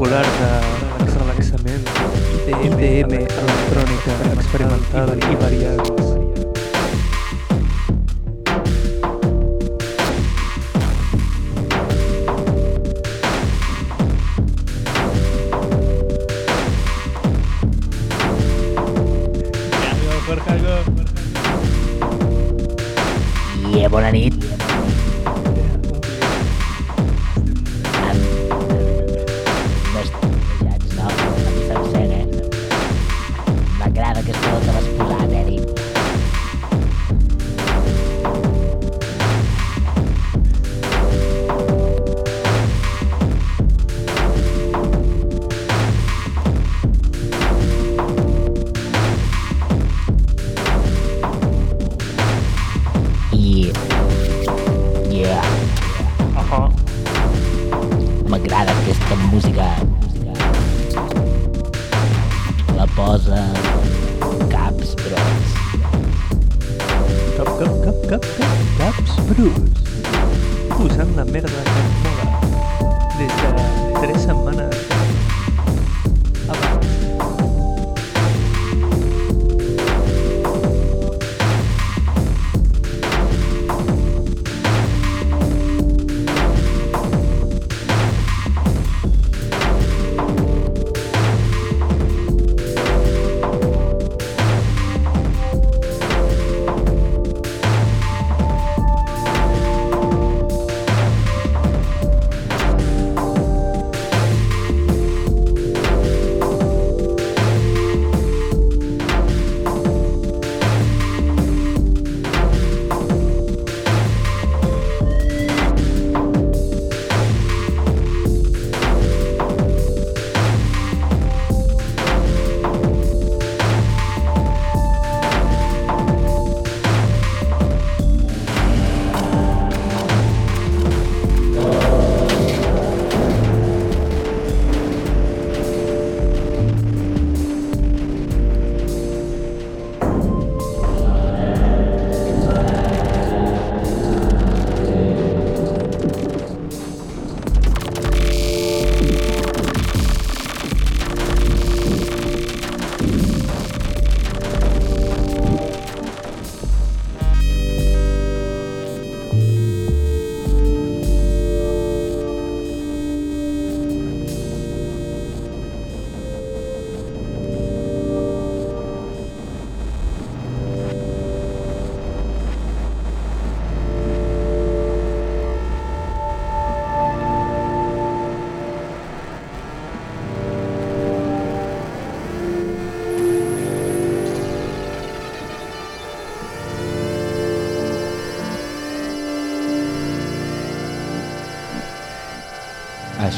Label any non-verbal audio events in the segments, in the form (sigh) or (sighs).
particular de relaxament, IDM, electrònica, experimental i variada.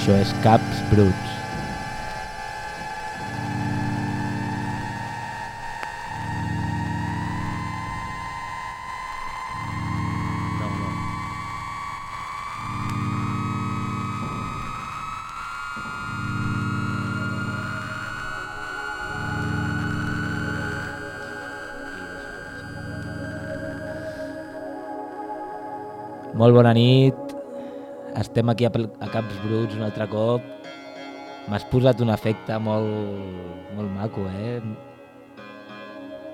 Això és Caps Bruts. Molt bona nit. Estem aquí a, a Caps Bruts un altre cop. M'has posat un efecte molt, molt maco, eh?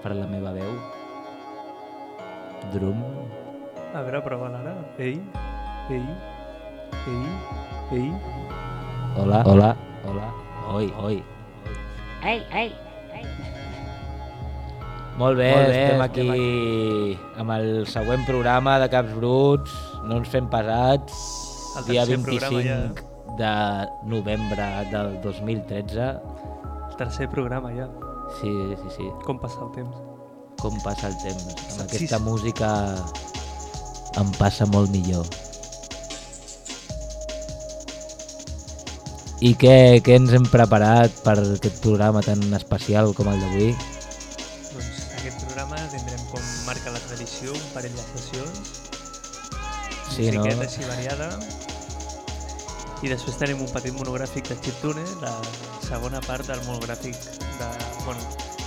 Per la meva veu. Drum. A veure, prova ara. Ei, ei, ei, ei. Hola, hola, hola. Oi, oi. Ei, ei, ei. Molt bé, Molt bé, estem estem aquí amb el següent programa de Caps Bruts. No ens fem pesats. El dia tercer 25 programa de novembre del 2013. El tercer programa ja. Sí, sí, sí. Com passa el temps. Com passa el temps. Amb Sí, aquesta sí. música em passa molt millor. I què, què ens hem preparat per aquest programa tan especial com el d'avui? Doncs aquest programa tindrem com marca la tradició un parell de sessions, Sí, no? musiqueta així variada, I després tenim un petit monogràfic de chiptune, la segona part del monogràfic de... Bueno,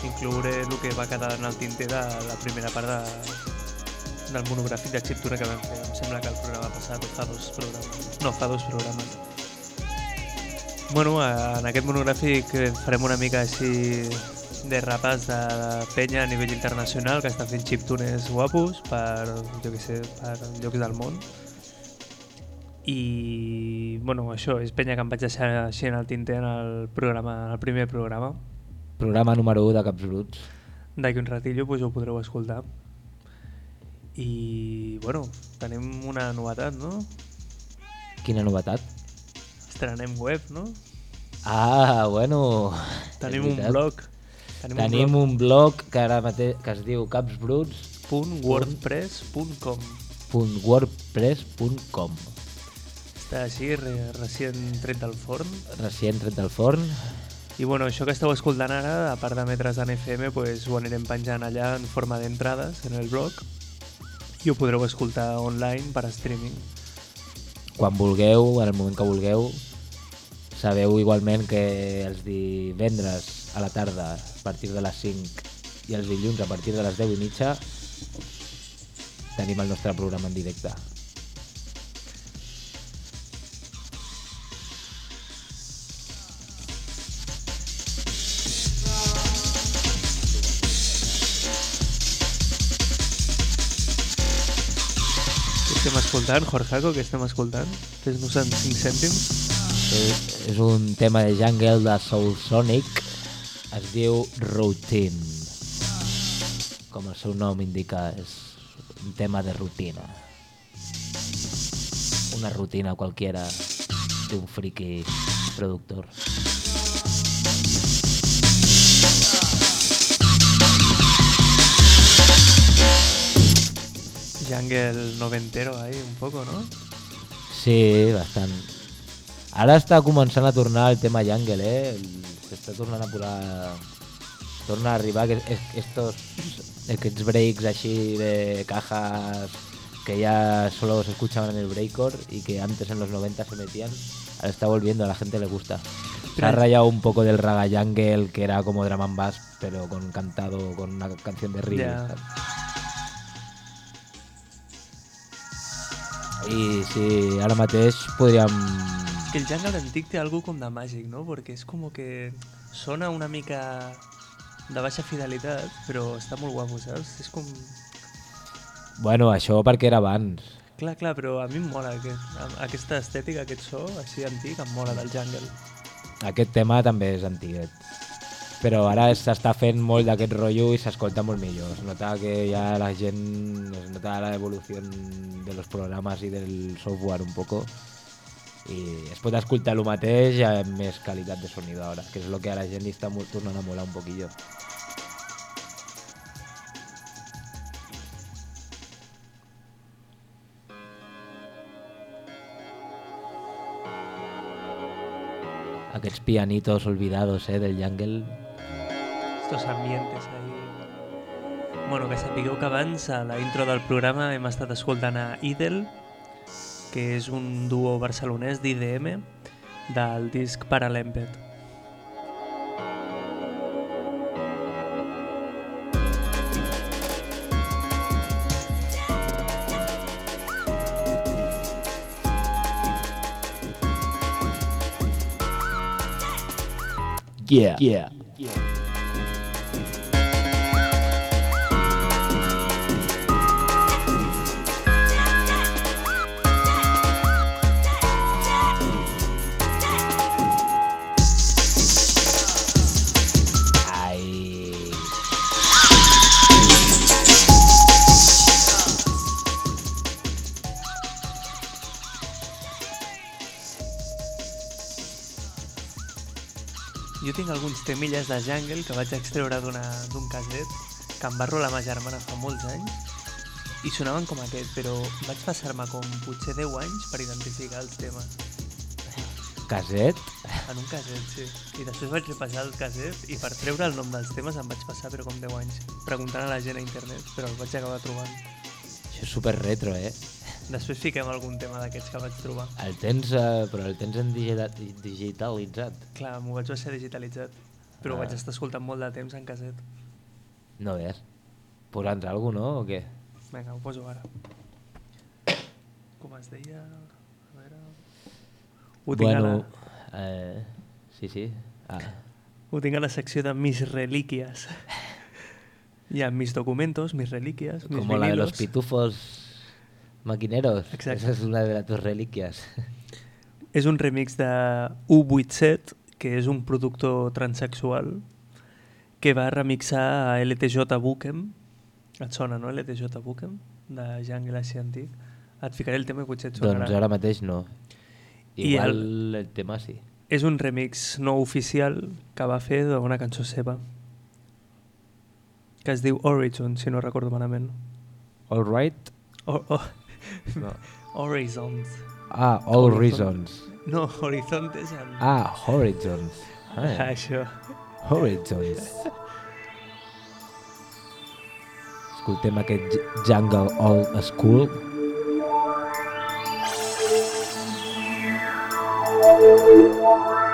inclouré el que va quedar en el tinter de la primera part de, del monogràfic de chiptune que vam fer. Em sembla que el programa passat fa dos programes. No, fa dos programes. Bueno, eh, en aquest monogràfic eh, farem una mica així de rapes de penya a nivell internacional que està fent chiptunes guapos per, jo què sé, per llocs del món. I, bueno, això és penya que em vaig deixar així en el tinter en el, programa, en el primer programa. Programa número 1 de Caps Bruts. D'aquí un ratillo pues, ho podreu escoltar. I, bueno, tenim una novetat, no? Quina novetat? Estrenem web, no? Ah, bueno... Tenim un blog. Tenim un blog que ara mateix que es diu capsbruts.wordpress.com capsbruts.wordpress.com Està així, re, recient tret del forn. Recient tret del forn. I bueno, això que esteu escoltant ara, a part d'emetre's en FM, pues, ho anirem penjant allà en forma d'entrades en el blog i ho podreu escoltar online per streaming. Quan vulgueu, en el moment que vulgueu, sabeu igualment que els divendres a la tarda a partir de les 5 i els dilluns a partir de les 10 i mitja tenim el nostre programa en directe. Estem escoltant, Jorjaco? Què estem escoltant? Fes-nos en 5 cèntims. És, és un tema de jungle de Soul Sonic, es diu Routine. Com el seu nom indica, és un tema de rutina. Una rutina qualquiera d'un friki productor. Jungle noventero ahí, un poco, ¿no? Sí, bastant. Ara està començant a tornar el tema jungle, eh? S'està tornant a posar... Torna a arribar que es- estos, aquests breaks així de cajas que ya solo se escuchaban en el breakcore y que antes en los 90 se metían, ahora está volviendo, a la gente le gusta. Se ha rayado un poco del raga jungle, que era como drum and bass, pero con cantado, con una canción de reggae. I sí, ara mateix podríem... És que el jungle antic té algo com de màgic, no? Perquè és com que sona una mica de baixa fidelitat, però està molt guapo, saps? És com... Bueno, això perquè era abans. Clar, clar, però a mi em mola aquest, aquesta estètica, aquest so així antic, em mola del jungle. Aquest tema també és antiguet. Però ara s'està fent molt d'aquest rotllo i s'escolta molt millor. Es nota que ja la gent... Es nota la evolució de los programes i del software un poco. I es pot escoltar el mateix amb més qualitat de sonido ara, que és el que a la gent li està tornant a molar un poquillo. Aquests pianitos olvidados eh, del jungle. Estos ambientes ahí... Bueno, que sapigueu que abans, a la intro del programa, hem estat escoltant a Idel, que és un duo barcelonès d'IDM, del disc Paralempet. Yeah. Yeah. Alguns temilles de jungle que vaig extreure d'un caset que em va rolar ma germana fa molts anys i sonaven com aquest, però vaig passar-me com potser 10 anys per identificar els temes. Caset? En un caset, sí. I després vaig repassar el caset i per treure el nom dels temes em vaig passar però com 10 anys, preguntant a la gent a internet, però el vaig acabar trobant. Això és super retro, eh? Després fiquem algun tema d'aquests que vaig trobar. El tens, eh, però el tens en digita digitalitzat. Clar, m'ho vaig deixar digitalitzat, però Ah. ho vaig estar escoltant molt de temps en caset. No veus? Posar-nos alguna no? O què? Vinga, ho poso ara. Com es deia? A veure... Ho tinc, bueno, a la, eh, sí, sí. Ah, ho tinc a la secció de mis relíquies. (laughs) Hi ha mis documentos, mis relíquies, mis como la de los vinilos. pitufos maquineros. Exacto. Esa es una de tus reliquias. És un remix de U87, que és un productor transexual, que va remixar a LTJ Bukem. Et sona, no, LTJ Bukem? De Jungle així antic. Et ficaré el tema i potser et sonarà. doncs ara mateix no. I Igual el- el... tema sí. És un remix no oficial que va fer d'una cançó seva, que es diu Origin, si no recordo malament. All right? O, o, No. (laughs) Horizons. Ah, All Horizon. Reasons. No, Horizont és el... Ah, Horizons. Ah, (laughs) Això. Horizons. Escoltem aquest Jungle Old School. Based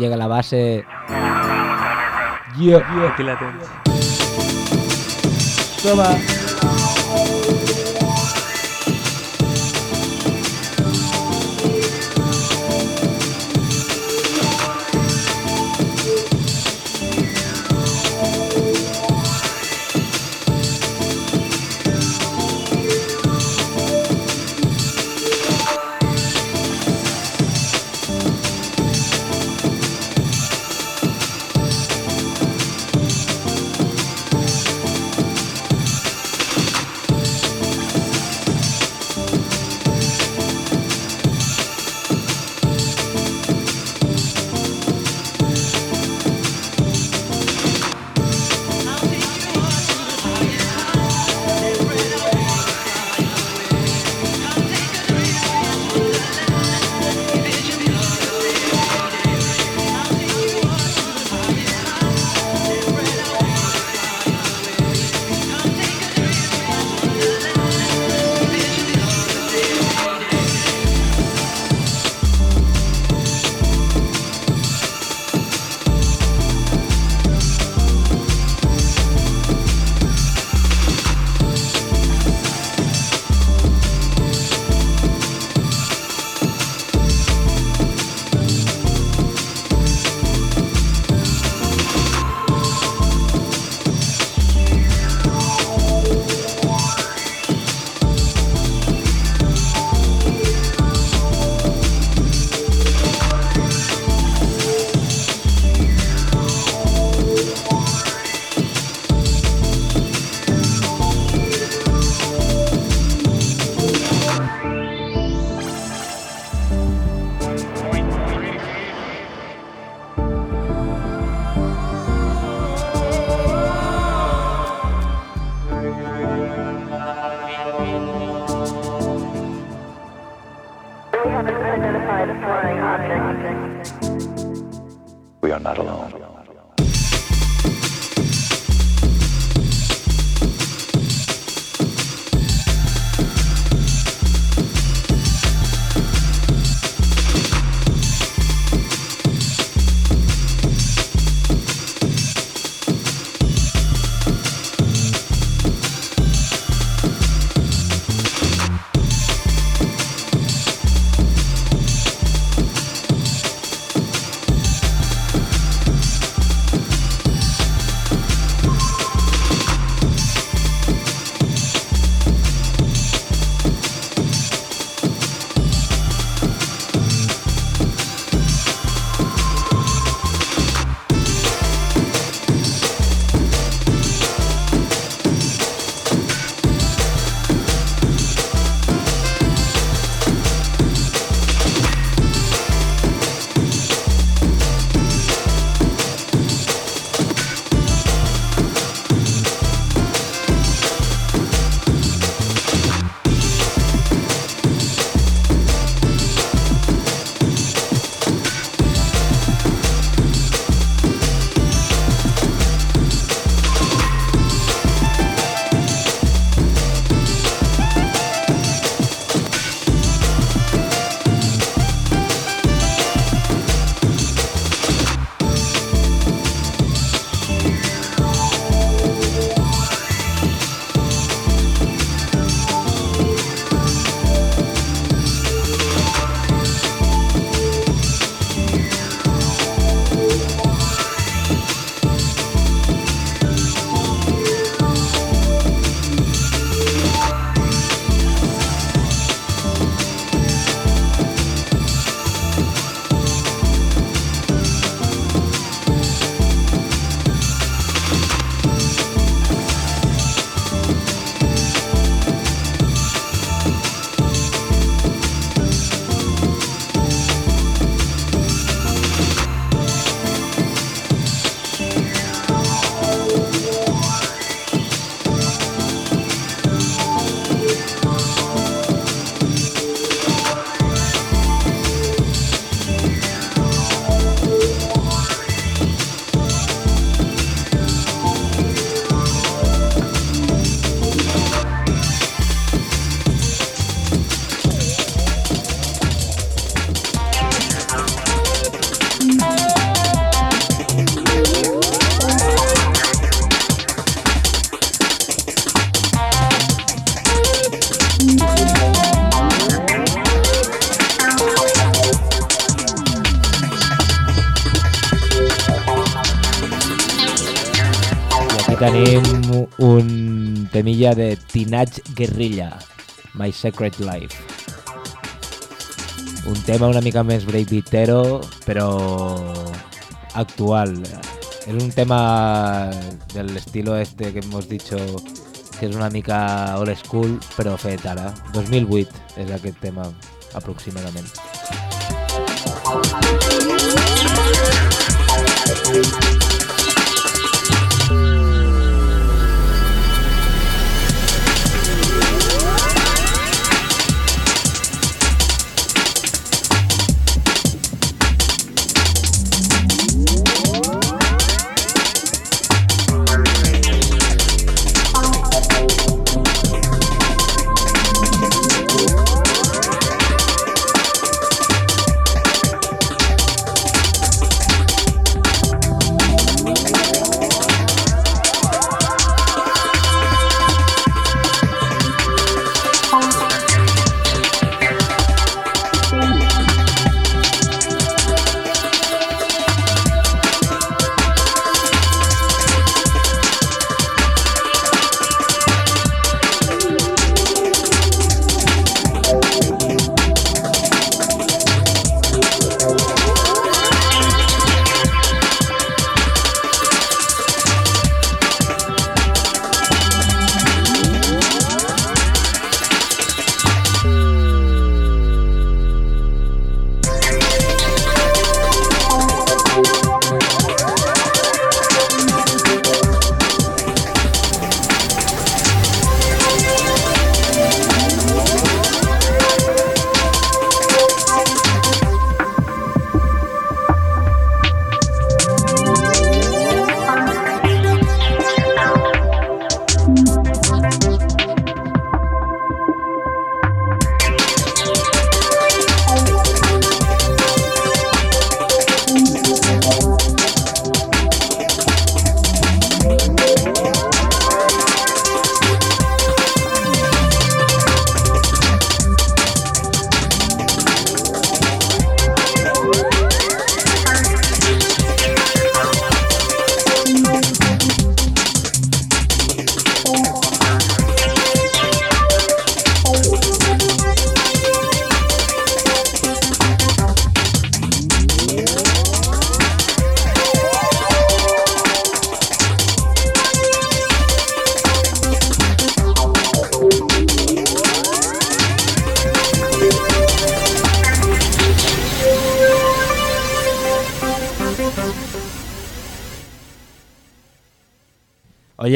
llega a la base... Yeah, yeah. Toma. Teenage Guerrilla, My Secret Life. Un tema una mica més breakbeatero, però actual. És un tema del estilo este que hemos dicho que és una mica old school, però fet ara. 2008 és aquest tema, aproximadament.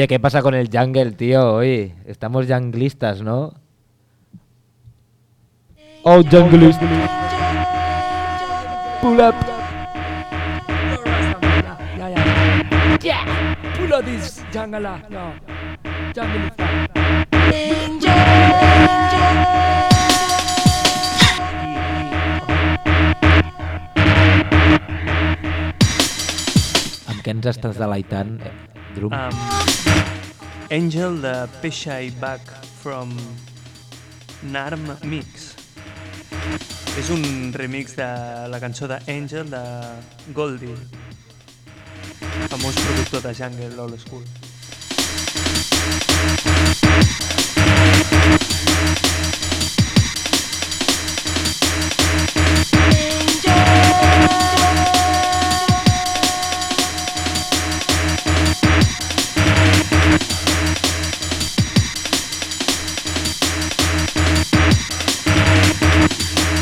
Oye, ¿qué pasa con el jungle, tío? Oye, estamos junglistas, ¿no? Oh, junglist. Pull up. Yeah! Pull out this jungle, què ens estàs deleitant, Drum? Um, Angel de Peshai Back from Narm Mix. És un remix de la cançó de Angel de Goldie, famós productor de Jungle Old School.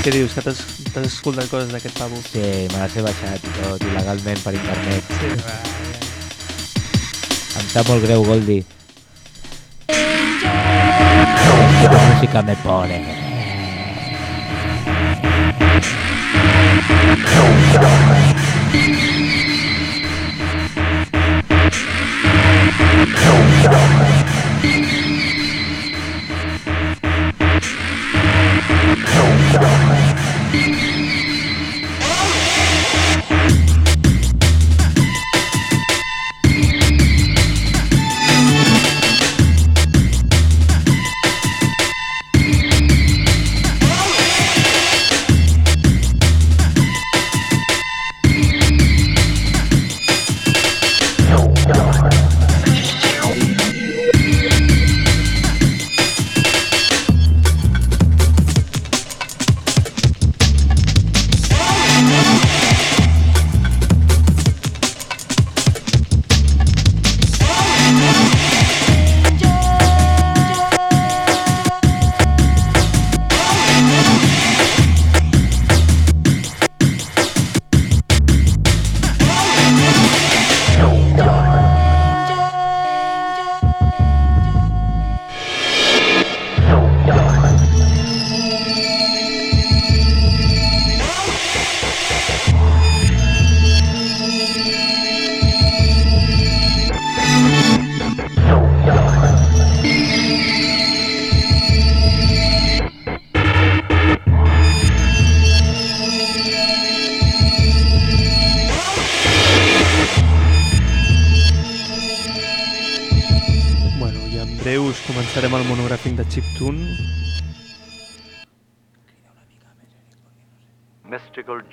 Què dius? Que t'has escoltat coses d'aquest pavo? Sí, me les he baixat i tot, il·legalment per internet. Sí, va, ja. Em sap molt greu, Goldi. Aquesta música me pone. Yeah.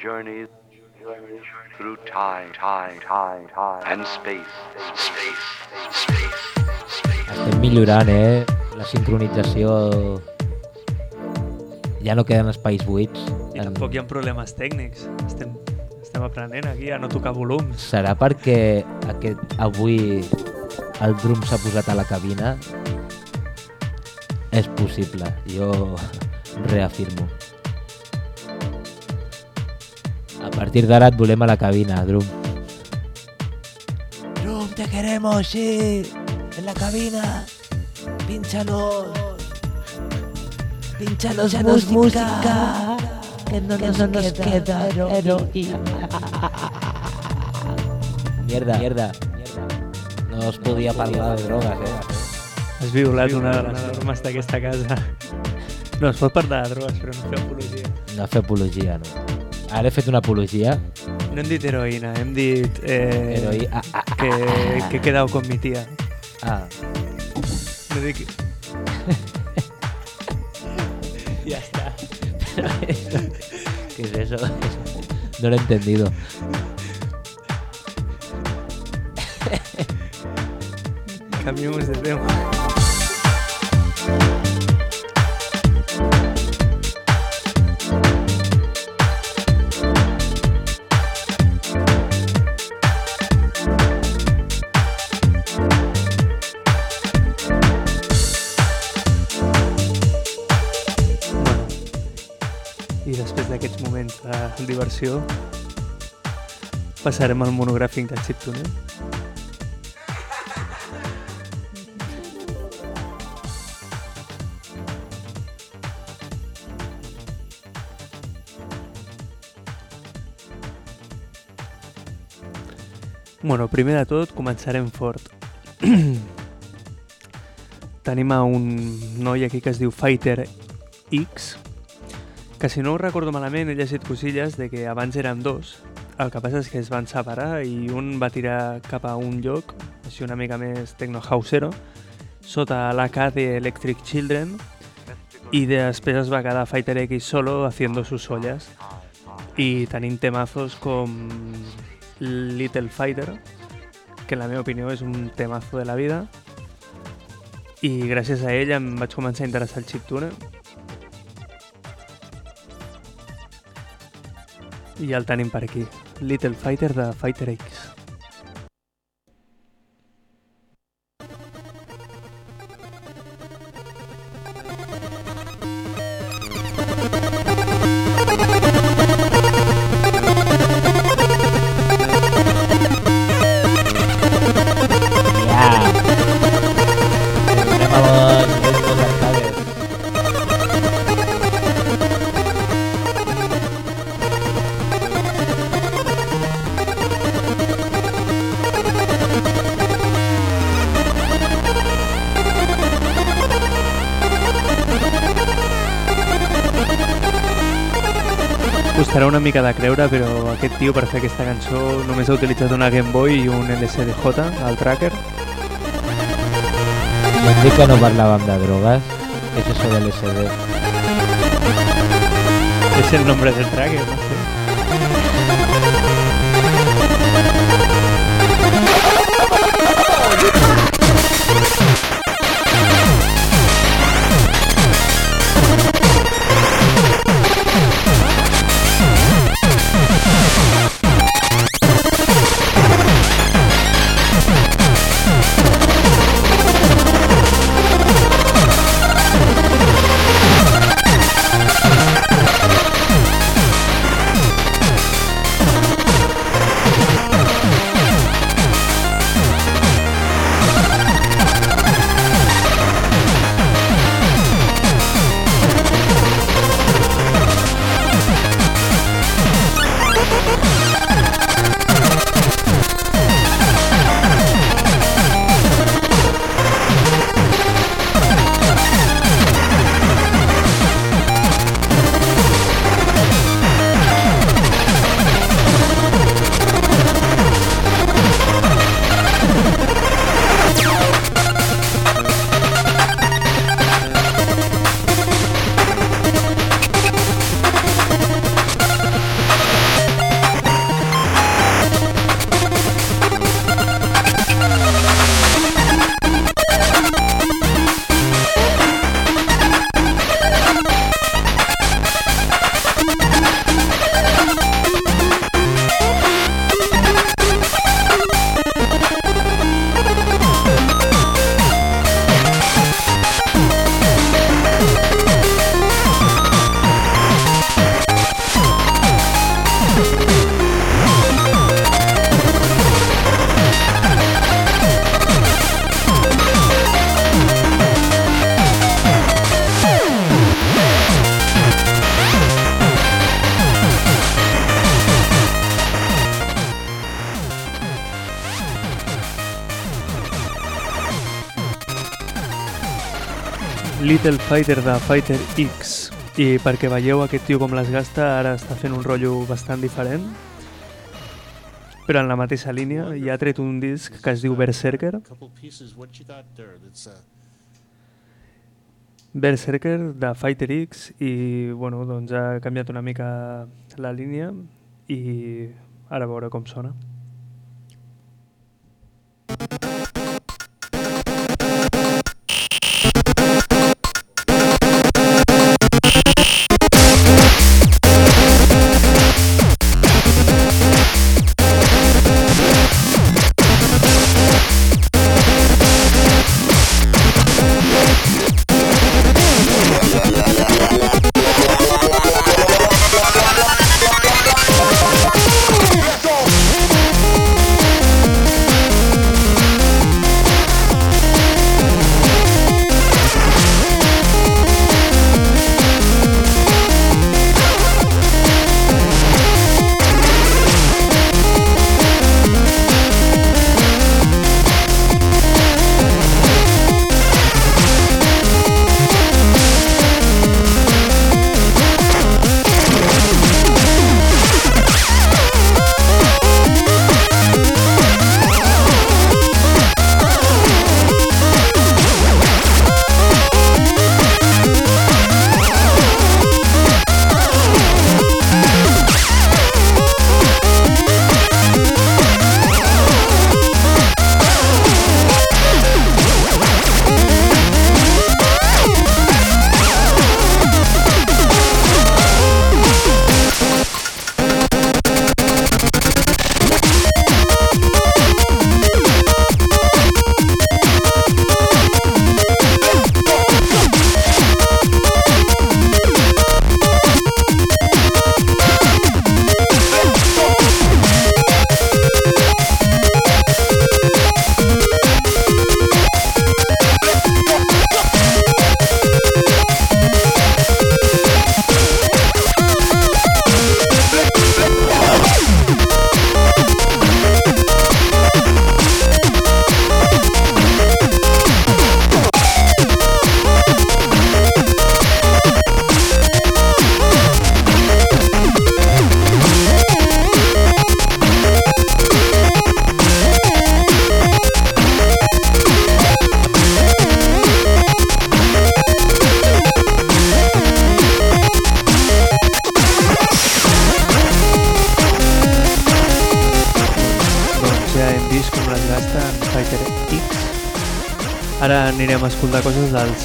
Journeys through time, time, time, time, and space, space, space, space. Estem millorant, eh? La sincronització... Ja no queden espais buits. I tampoc hi ha problemes tècnics. Estem, estem aprenent aquí a no tocar volums. Serà perquè aquest, avui el drum s'ha posat a la cabina? És possible, jo reafirmo. Partir d'ara et volem a la cabina, Drum. Drum, te queremos, sí, en la cabina. Pínchanos. Pínchanos, música, música, que no, nos, nos queda heroína. (laughs) Mierda, mierda. No es podia parlar de drogues, eh? Has violat una de les normes d'aquesta casa. No, es pot parlar de drogues, però no fer apologia. No fer apologia, no. Ara he fet una apologia. No hem dit heroïna, hem dit eh, Heroi... Ah, ah, ah, que, que he quedado con mi tía. ah. No dic... (laughs) ya está. (laughs) ¿Qué es eso? No lo he entendido. Cambiemos de tema. Diversió passarem al monogràfic de Chiptune. Bueno, primer de tot començarem fort. (clears throat) Tenim a un noi aquí que es diu Fighter X, que si no ho recordo malament he llegit cosilles de que abans eren dos, el que passa és que es van separar i un va tirar cap a un lloc, així una mica més tecnohausero, sota l'AK de Electric Children, i després es va quedar Fighter X solo haciendo sus ollas. I tenim temazos com Little Fighter, que en la meva opinió és un temazo de la vida, i gràcies a ell em vaig començar a interessar el chiptune. I ja el tenim per aquí. Little Fighter de Fighter X. tio per fer aquesta cançó només ha utilitzat una Game Boy i un LCDJ, al tracker. Vam dir que no parlàvem de drogues. És això de l'SD? És el nombre del tracker, no sé. Little Fighter de Fighter X. I perquè veieu aquest tio com les gasta ara està fent un rotllo bastant diferent. Però en la mateixa línia i ha tret un disc que es diu Berserker. Berserker de Fighter X i bueno, doncs ha canviat una mica la línia i ara veure com sona.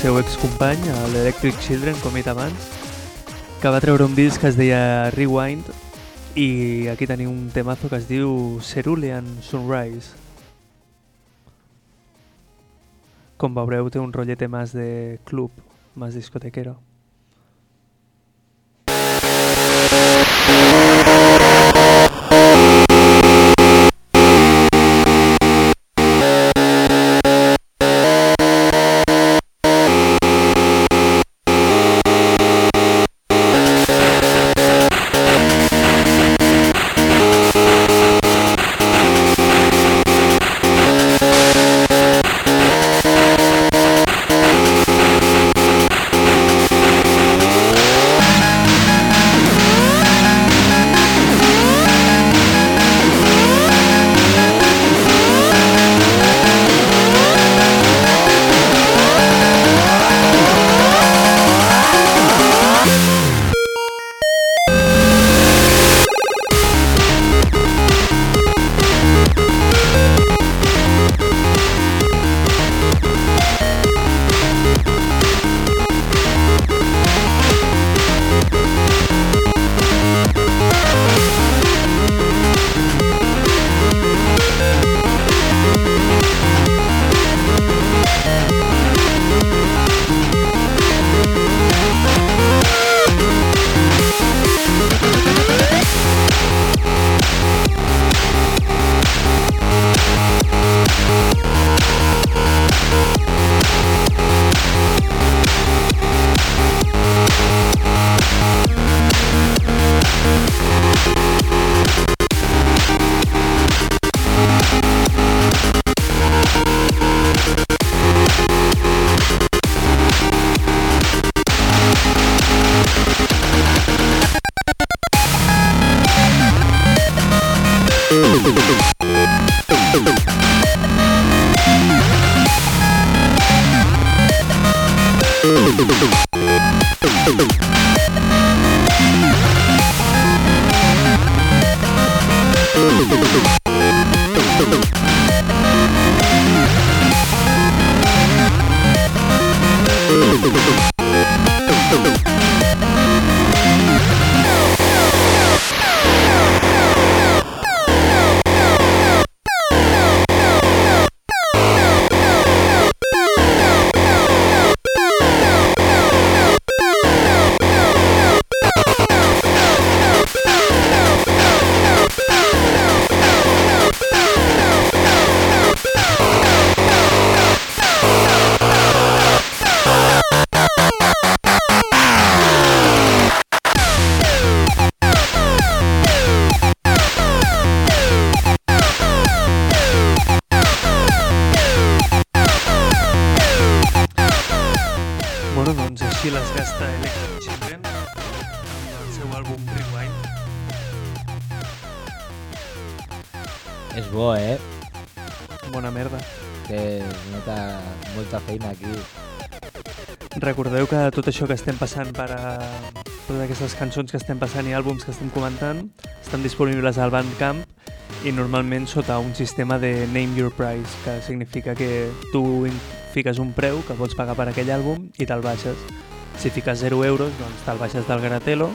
Seu excompany, l'Electric Children, com he dit abans, que va treure un disc que es deia Rewind i aquí tenim un temazo que es diu Cerulean Sunrise. Com veureu té un rotllete más de club, más discotequero. Això que estem passant per a... totes aquestes cançons que estem passant i àlbums que estem comentant estan disponibles al Bandcamp i normalment sota un sistema de Name Your Price, que significa que tu fiques un preu que vols pagar per aquell àlbum i te'l baixes. Si fiques 0 euros, doncs te'l baixes del Gratelo,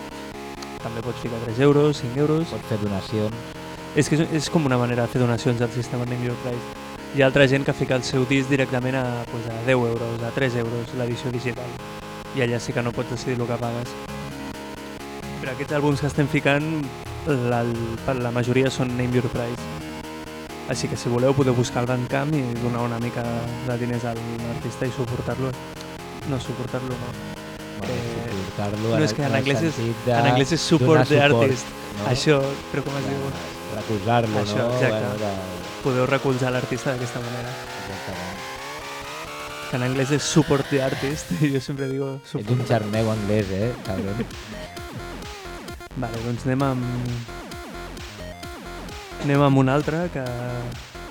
també pots ficar 3 euros, 5 euros... Pots fer donacions. És que és, és com una manera de fer donacions al sistema Name Your Price. Hi ha altra gent que fica el seu disc directament a, pues, a 10 euros, a 3 euros, l'edició digital. I allà sí que no pots decidir el que pagues. Però aquests àlbums que estem ficant, la, la majoria són Name Your Price. Així que si voleu podeu buscar el Bandcamp i donar una mica de diners a l'artista i suportar-lo. No, suportar-lo no. Bueno, Eh, suportar-lo no, és que en anglès és- de En anglès és support the artist. no? Això, però com es diu? Recolzar-lo, Això, no? exacte. Bueno, de... Podeu recolzar l'artista d'aquesta manera. Que en anglès és support the artist (laughs) i jo sempre digo Ets un support. xarneu anglès, eh? Cabron. Vale, doncs anem amb... Anem amb un altre, que...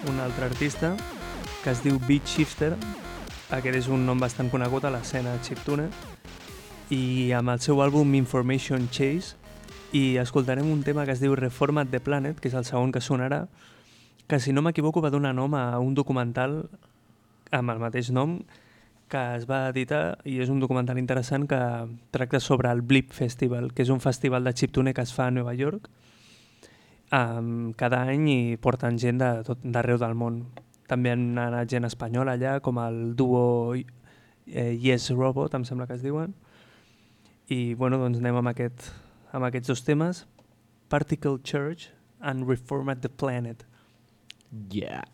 un altre artista, que es diu Beat Shifter. Aquest és un nom bastant conegut a l'escena chiptune. I amb el seu àlbum Information Chase. I escoltarem un tema que es diu Reformat the Planet, que és el segon que sonarà, que si no m'equivoco va donar nom a un documental amb el mateix nom que es va editar i és un documental interessant que tracta sobre el Blip Festival, que és un festival de chiptune que es fa a Nova York um, cada any i porten gent de d'arreu del món. També han anat gent espanyola allà, com el duo eh, Yes Robot, em sembla que es diuen. I bueno, doncs anem amb, aquest, amb aquests dos temes, Particle Church and Reformat the Planet. Yeah.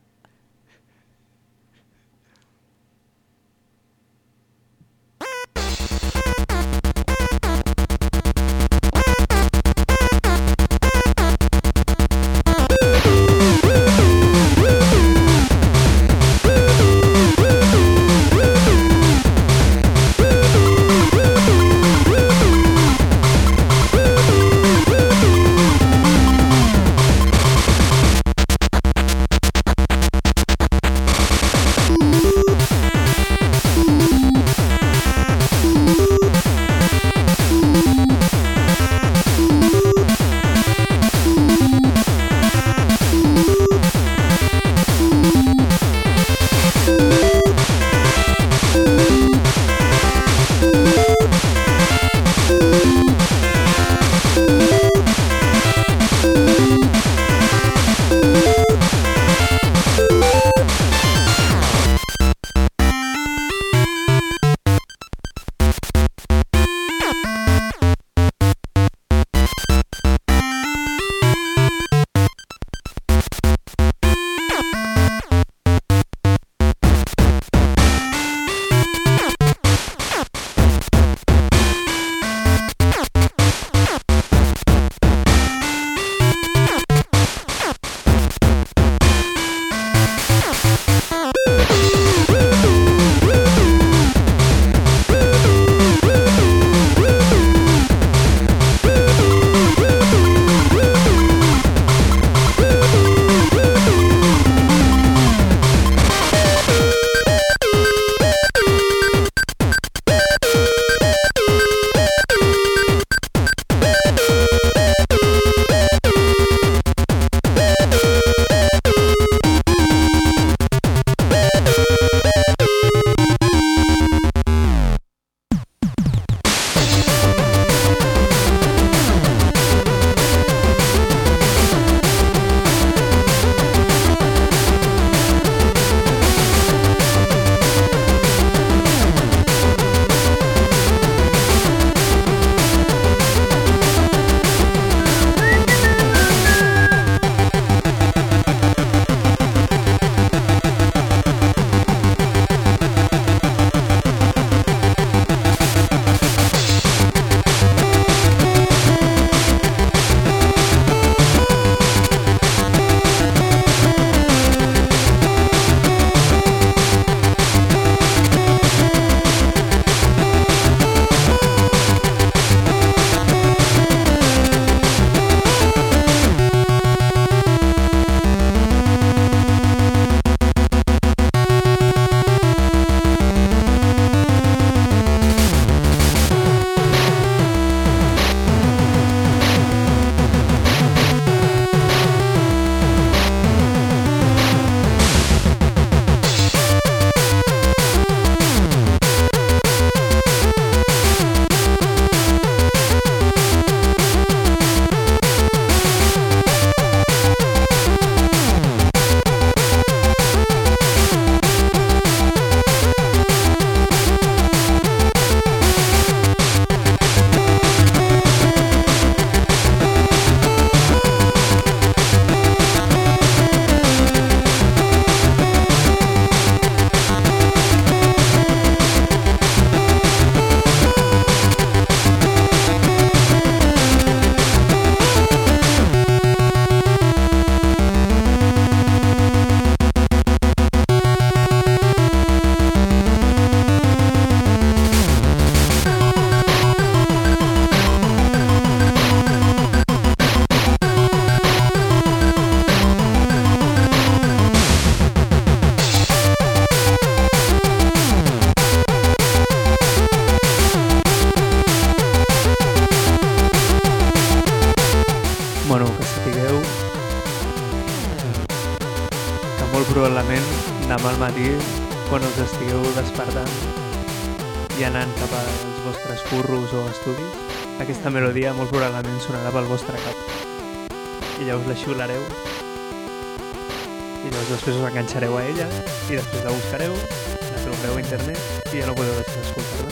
Després us enganxareu a ella i després la buscareu, la trobareu a internet i ja no podeu deixar d'escoltar-la.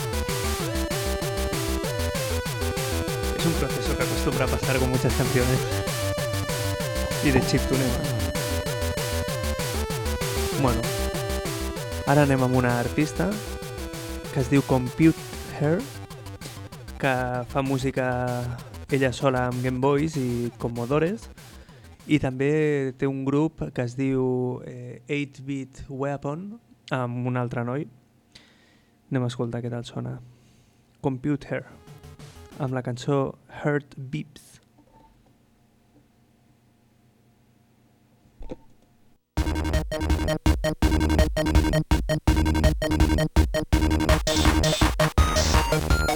Es un proceso que acostumbra a pasar con muchas canciones y de chiptune. Bueno, ara anem una artista que es diu Compute Her, que fa música ella sola amb Game Boys i Commodores, i també té un grup que es diu eh, 8-Bit Weapon, amb un altre noi. Anem a escoltar què tal sona. Compute Her, amb la cançó Heart Beeps. I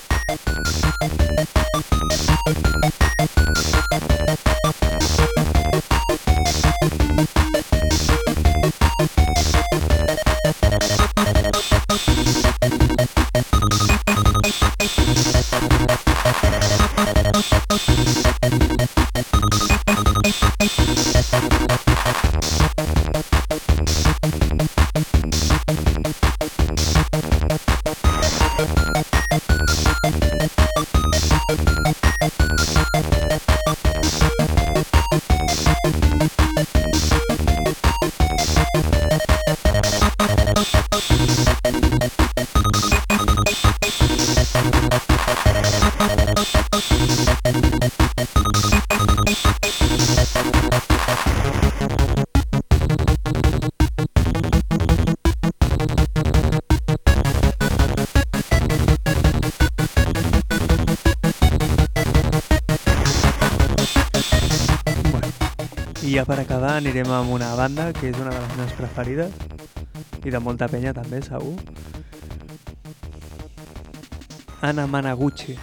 anirem amb una banda que és una de les meves preferides i de molta penya també, segur. Anna Managuchi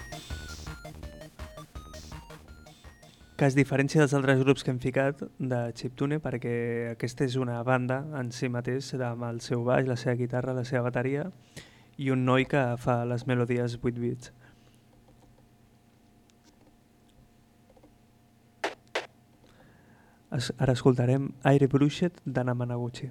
que es diferencia dels altres grups que hem ficat de chiptune perquè aquesta és una banda en si mateix amb el seu baix, la seva guitarra, la seva bateria i un noi que fa les melodies 8 bits. Ara escoltarem Aire Bruixet d'Anna Managuchi.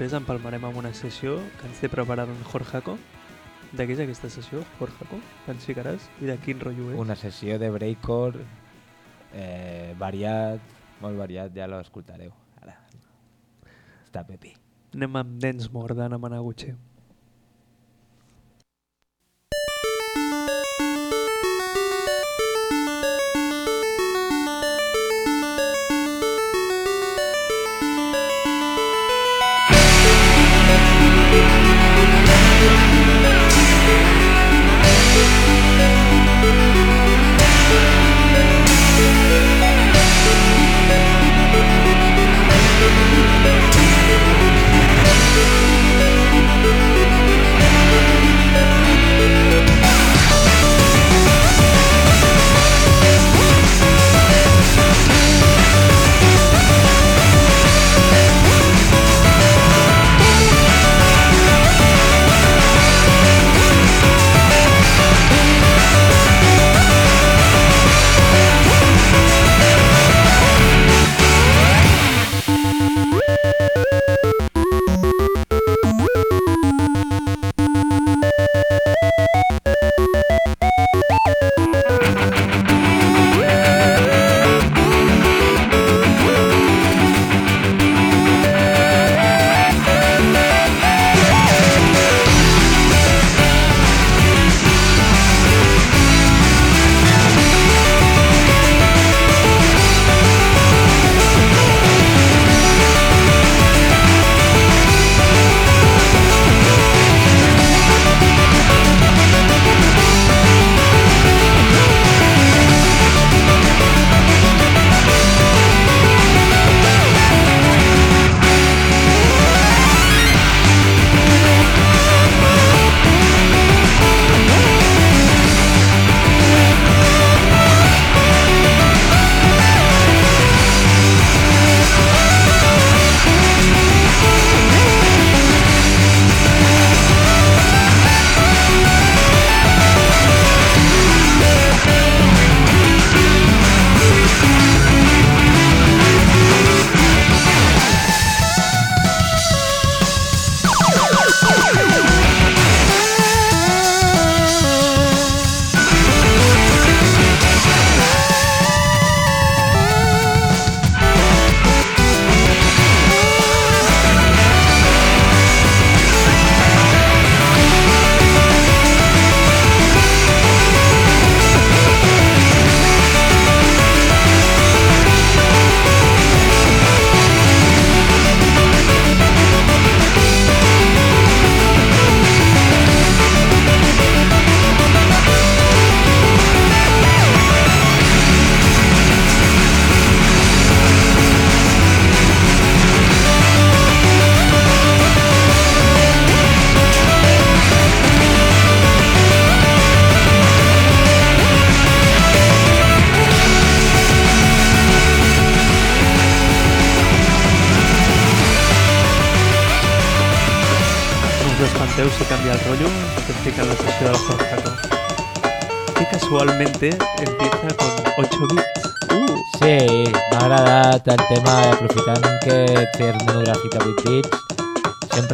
Després empalmarem amb una sessió que ens té preparada en Jorjaco. De què és aquesta sessió, Jorjaco? Que ens ficaràs? I de quin rotllo és? Una sessió de breakcore eh, variat, molt variat, ja l'escoltareu. Ara. Està Pepi. Anem amb Dance More d'Anna Managuchi.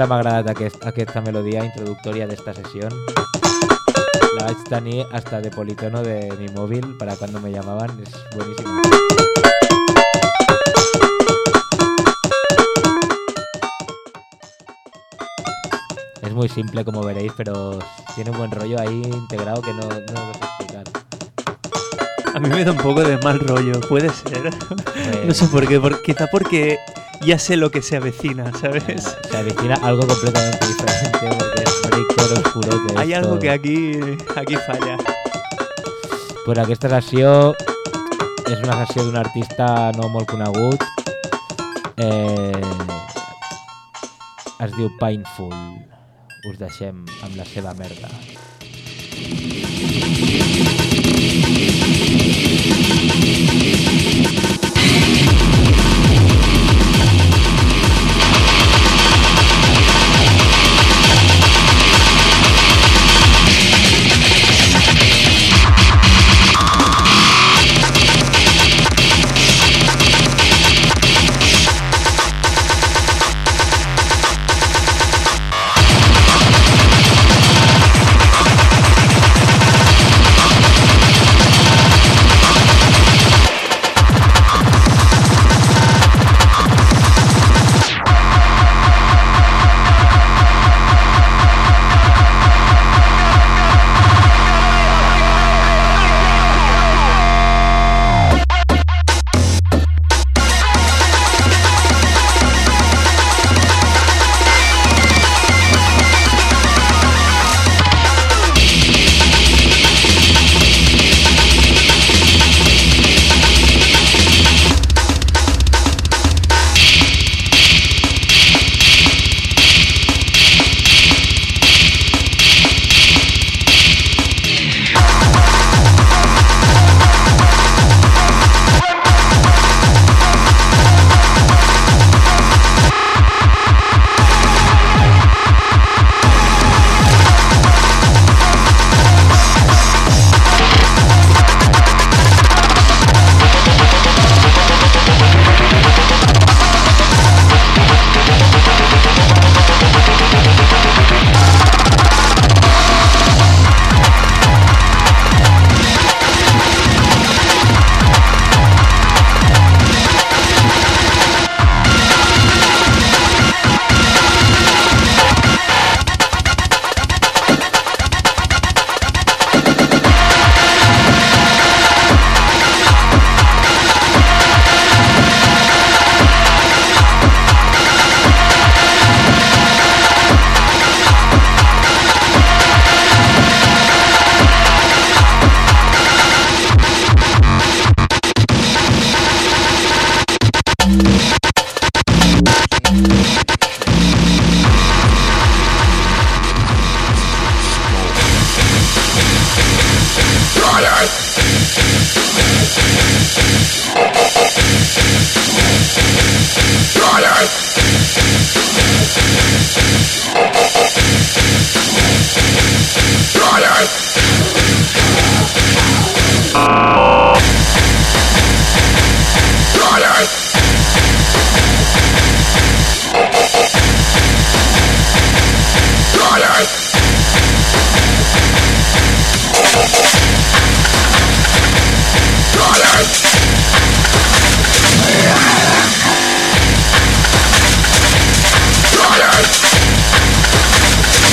Sempre m'ha agradat aquest, aquesta melodia introductòria d'esta sessió. La vaig tenir hasta de politono de mi móvil para cuando me llamaban, es buenísima. Es muy simple como veréis, pero tiene un buen rollo ahí integrado que no, no lo sé explicar. a mí me da un poco de mal rollo, puede ser. No sé por qué, por- quizá porque ya sé lo que se avecina, ¿sabes? Se avecina algo completamente diferente porque es breakcore oscurete. Hay esto. algo que aquí, aquí falla. Pues aquesta sessió és una sessió d'un artista no molt conegut. Eh, es diu Painful. Us deixem amb la seva merda. Thank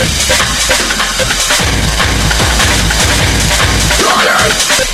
Look out!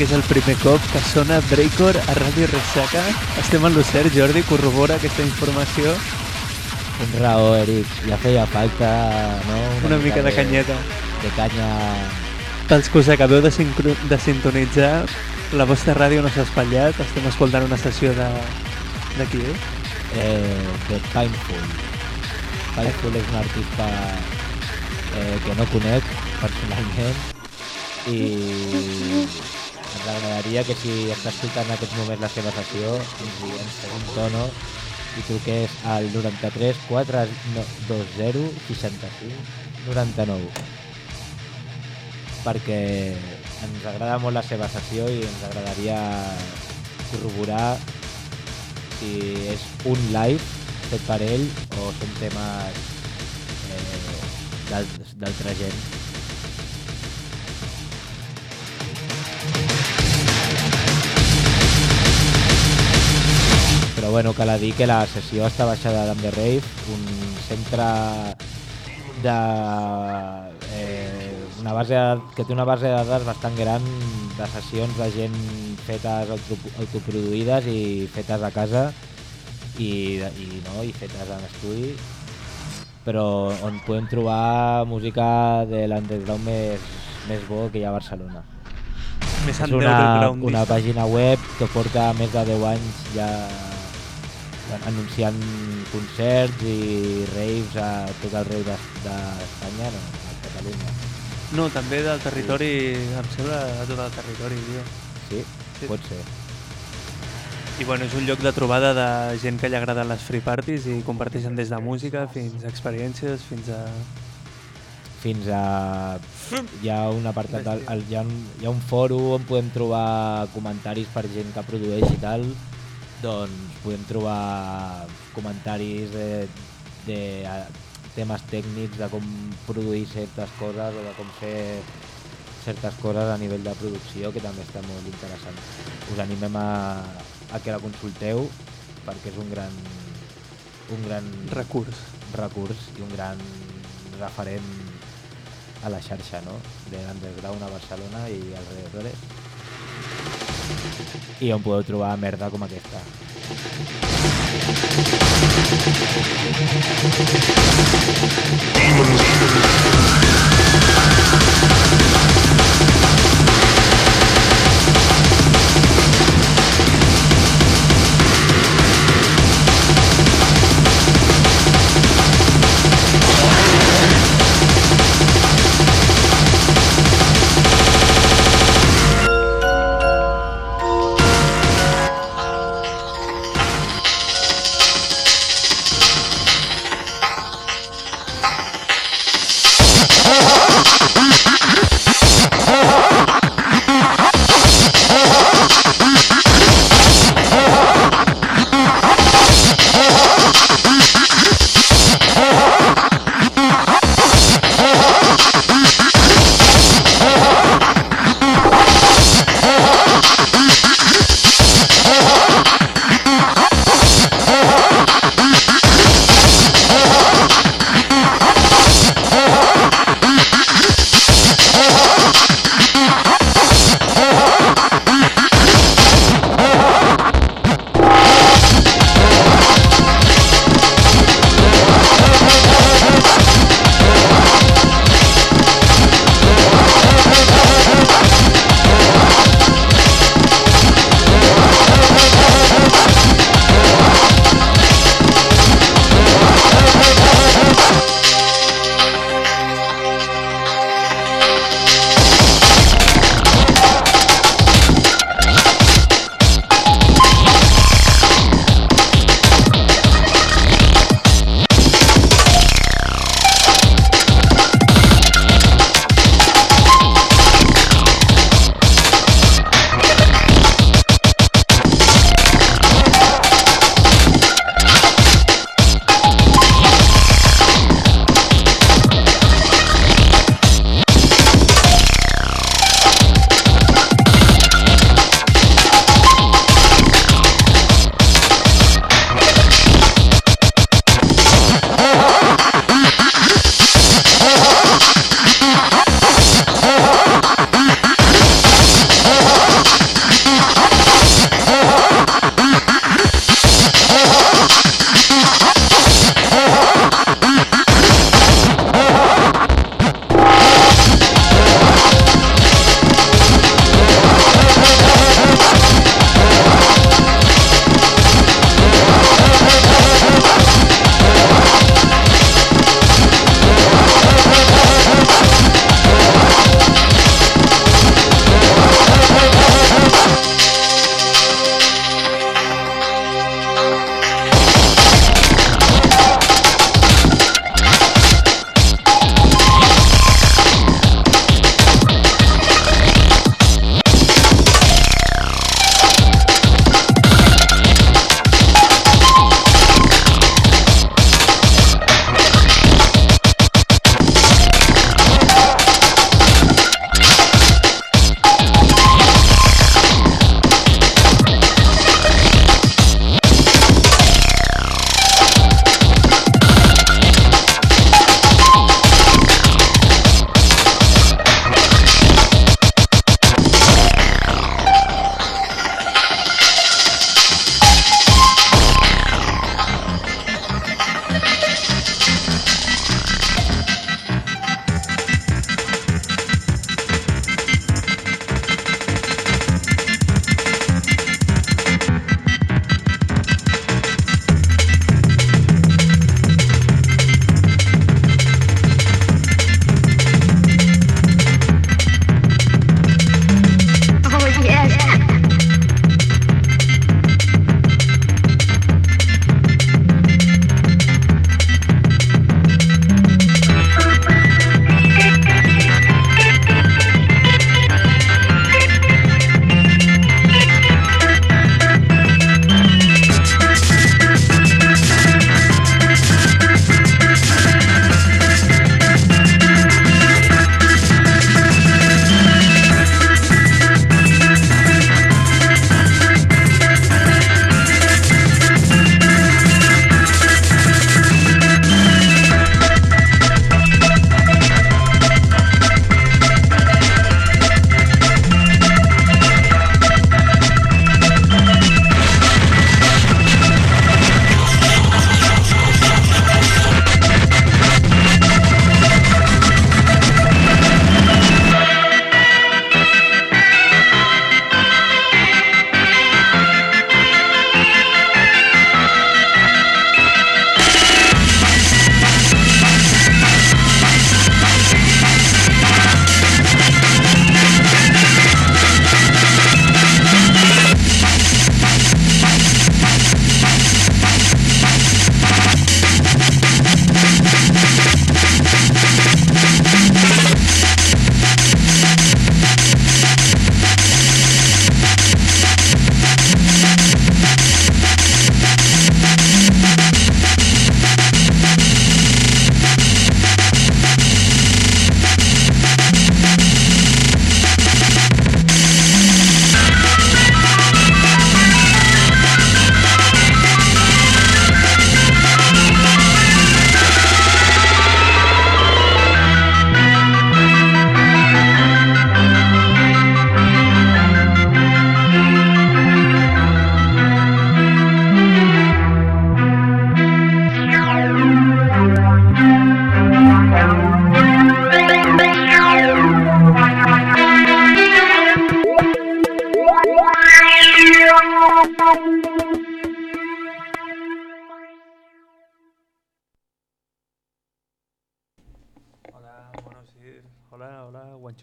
Que és el primer cop que sona Breakcore a Ràdio Ressaca. Estem en lo cert, Jordi, corrobora aquesta informació. Tens raó, Eric, ja feia falta no? Una mica de canyeta. De canya... Pels que us acabeu de, de sintonitzar, la vostra ràdio no s'ha espatllat, estem escoltant una sessió de... de qui és? Eh, de Pineful. Pineful és un artista eh, que no conec personalment i ens agradaria que si està escoltant en aquests moments la seva sessió ens digués un tono i truqués al 93 420 65 99 perquè ens agrada molt la seva sessió i ens agradaria corroborar si és un live fet per ell o són temes eh, d'al- d'altra gent. Però bueno, cal dir que la sessió està baixada d'Amber Rave, un centre de eh, una base de, que té una base de dades bastant gran de sessions de gent fetes auto, autoproduïdes i fetes a casa i, i, no, i fetes en estudi però on podem trobar música de l'underground més, més bo que hi ha a Barcelona. Més És una, una pàgina web que porta més de 10 anys ja anunciant concerts i raves a tot el rei d'Es- d'Espanya, no, a Catalunya. No, també del territori, em sembla, a tot el territori, tio. Sí? Sí. Pot ser. I bueno, és un lloc de trobada de gent que li agraden les free parties i comparteixen des de música fins a experiències, fins a... fins a... Hi ha un apartat, al, hi, ha un, hi ha un fòrum on podem trobar comentaris per gent que produeix i tal, doncs podem trobar comentaris de, de a, temes tècnics de com produir certes coses o de com fer certes coses a nivell de producció que també està molt interessant. Us animem a, a que la consulteu perquè és un gran un gran Recurs. recurs i un gran referent a la xarxa no? de l'underground a Barcelona i alrededores i on podeu trobar merda com aquesta. Thank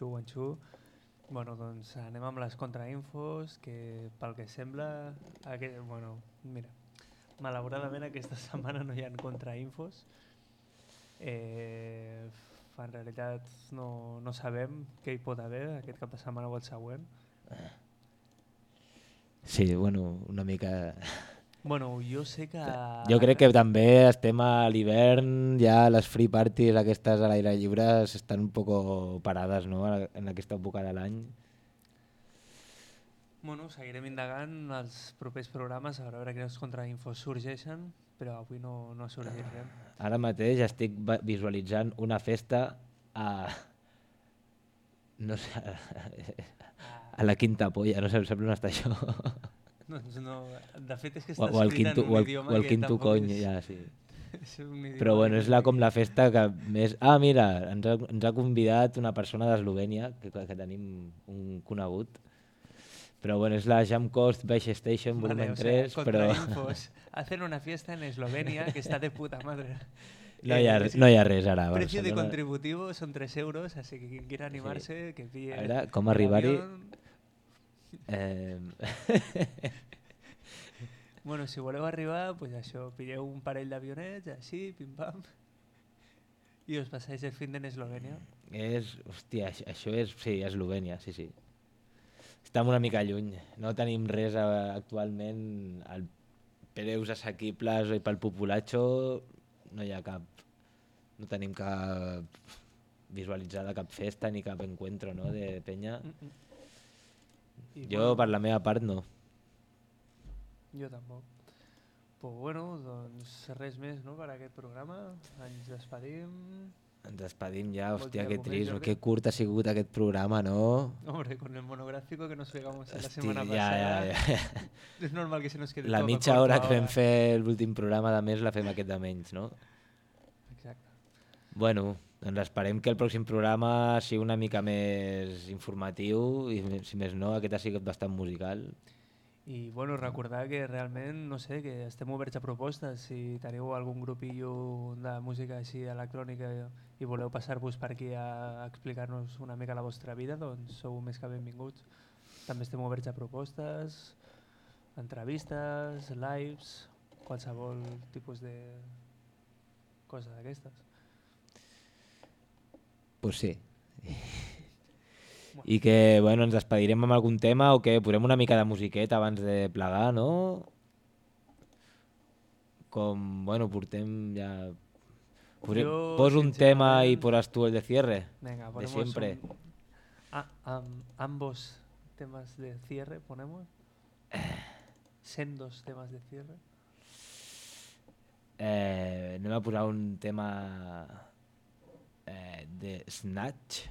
guanxu, guanxu. Bueno, doncs anem amb les contrainfos, que pel que sembla... Aquest, bueno, mira, malauradament aquesta (laughs) setmana no hi ha contrainfos. Eh, en realitat no, no sabem què hi pot haver aquest cap de setmana o el següent. Sí, bueno, una mica... Bueno, jo sé que... Jo crec que també estem a l'hivern, ja les free parties aquestes a l'aire lliure estan un poco parades no? en aquesta època de l'any. Bueno, seguirem indagant els propers programes a veure quines contrainfos sorgeixen, però avui no, no sorgit res. Ara mateix estic visualitzant una festa a... No sé, a la Quinta Polla, no sé, em sembla on està això. (laughs) Doncs no, de fet és que O, està o el escrit quinto, en o un el, idioma o el que quinto tampoc cony, és, ja, sí. (laughs) és un idioma Però bueno, és la, no com la festa que més... Ah, mira, ens ha, ens ha convidat una persona d'Eslovènia, que, que tenim un conegut. Però bueno, és la Jam Coast Bash Station Vale, volumen o sea, 3, però. Hacen una fiesta en Eslovenia que está de puta madre. no hi ha, Eh, no hi ha res ara. Precio de contributivo son 3 euros, así que quien quiera animarse, que pille. A veure, com arribar-hi? avión. Eh, (laughs) Bueno, si voleu arribar, pues això, pilleu un parell d'avionets, així, pim-pam, i us passáis el fin en Eslovènia. és, hòstia, això, és, sí, Eslovènia, sí, sí. Estem una mica lluny, no tenim res eh, actualment al preus assequibles i pel populatxo no hi ha cap, no tenim cap visualitzada cap festa ni cap encuentro no, de penya. Mm, I Jo, per la meva part, no. Jo tampoc. Pues bueno, doncs res més no, per aquest programa. Ens despedim. Ens despedim ja, hòstia, que trist, que curt ha sigut aquest programa, no? Hombre, con el monográfico que nos pegamos la Hosti, semana ja, pasada. ja, ja. (laughs) Es normal que se nos quede La mitja hora que vam ahora. fer l'últim programa, de més, la fem aquest de menys, no? Exacte. Bueno, doncs esperem que el pròxim programa sigui una mica més informatiu i, si més no, aquest ha sigut bastant musical. I bueno, recordar que realment, no sé, que estem oberts a propostes. Si teniu algun grupillo de música així electrònica i voleu passar-vos per aquí a explicar-nos una mica la vostra vida, doncs sou més que benvinguts. També estem oberts a propostes, entrevistes, lives, qualsevol tipus de cosa d'aquestes. Pues sí. I que, bueno, ens despedirem amb algun tema o que posem una mica de musiqueta abans de plegar, no? Com, bueno, portem ja... Posem, un tema sincerament- poses tu el de cierre, Venga, de siempre. un- Ah, am- ambos temas de cierre ponemos. (sighs) Sendos temas de cierre. Eh, anem a posar un tema eh, de Snatch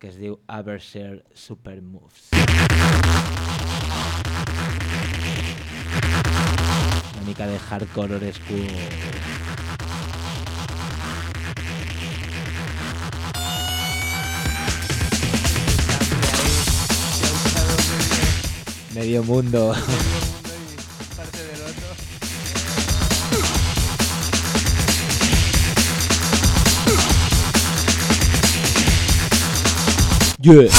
que es diu Abershare Super Moves. Una de hardcore school. Medio mundo. (laughs) Sí.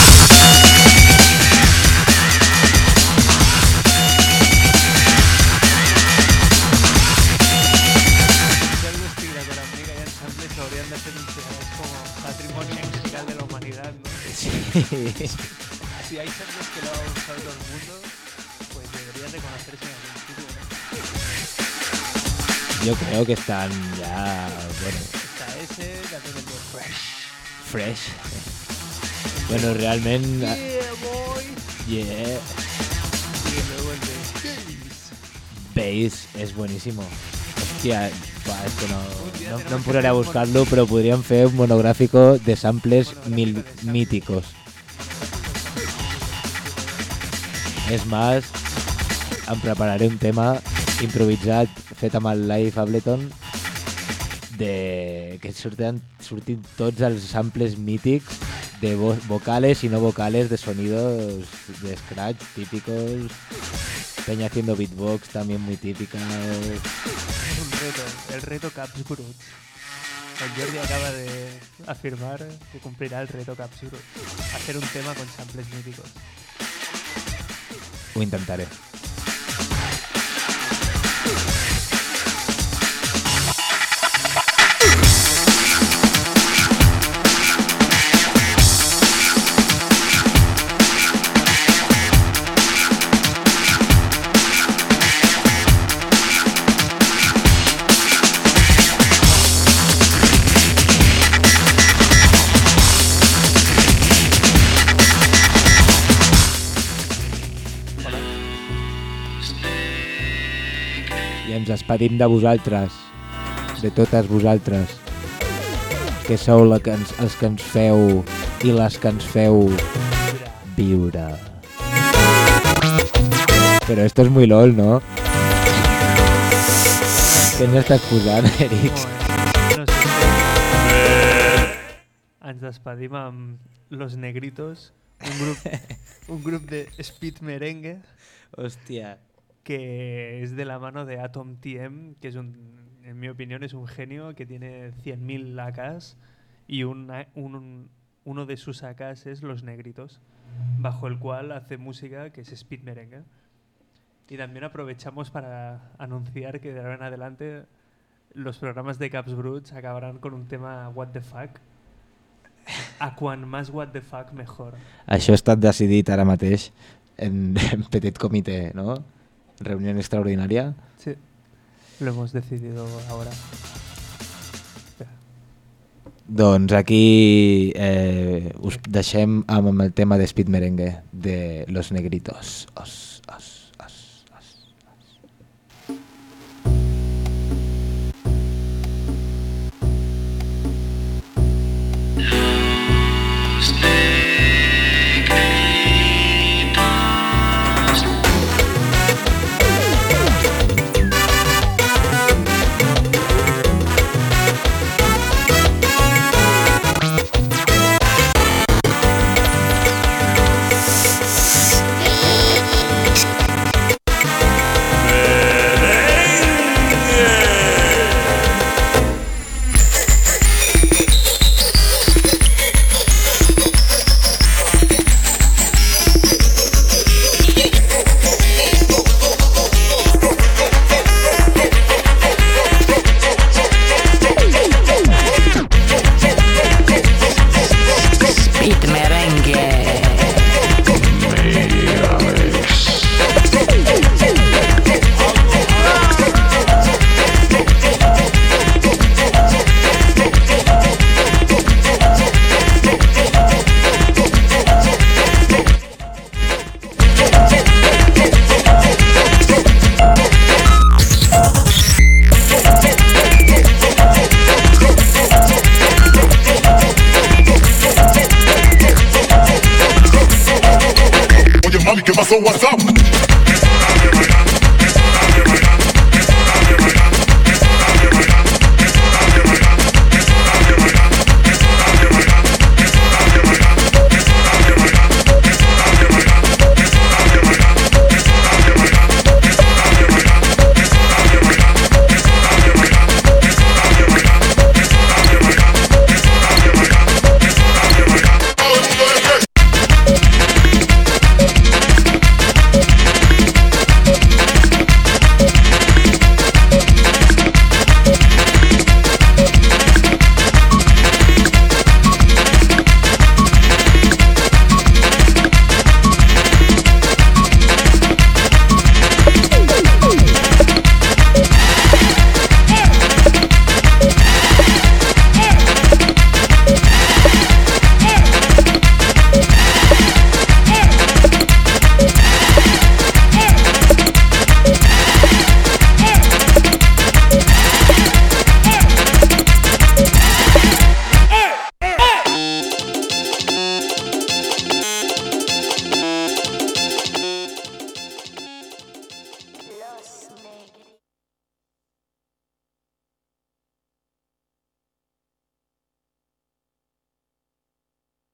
Si hay ensembles que lo ha usado todo el mundo, pues deberían reconocerse en algún sitio, ¿no? Yo creo que están ya, bueno, Está ese, también el de Fresh. fresh. Bueno, realmente... Yeah, boy. Yeah. Y luego el de Gaze. Bass. Hostia, buah, esto no, Un día no, tenemos no em que posaré a buscarlo, pero podrían fer un monográfico de samples mil, míticos. És más, em prepararé un tema improvisat fet amb el Live Ableton de que surten, surtin tots els samples mítics de vo vocales y no vocales de sonidos de scratch típicos Peña haciendo beatbox también muy típica Es un reto, el reto Caps Brutes. el Jordi acaba de afirmar que cumplirá el reto Caps Brut. Hacer un tema con samples míticos. Ho intentaré. Despedim de vosaltres, de totes vosaltres, que sou la que ens, els que ens feu i les que ens feu viure. Però esto es muy lol, ¿no? Què ens estàs posant, (laughs) Eric? No sé si... Ens despedim amb Los Negritos, un grup, un grup de speed merengue Hòstia. Que es de la mano de Atom TM, que es un, en mi opinión es un genio que tiene 100.000 AKs y un, un- uno de sus AKs es Los Negritos, bajo el cual hace música que es speed merengue. Y también aprovechamos para anunciar que de ahora en adelante los programas de Caps Bruts acabarán con un tema What the fuck. A cuan más What the fuck mejor. Això ha estat decidit ara mateix en, (laughs) en petit comitè, no? Reunió extraordinària. Sí, lo hemos decidido ahora. Doncs aquí eh, us deixem amb el tema de Speed Merengue de Los Negritos. Os, os, os, os, os.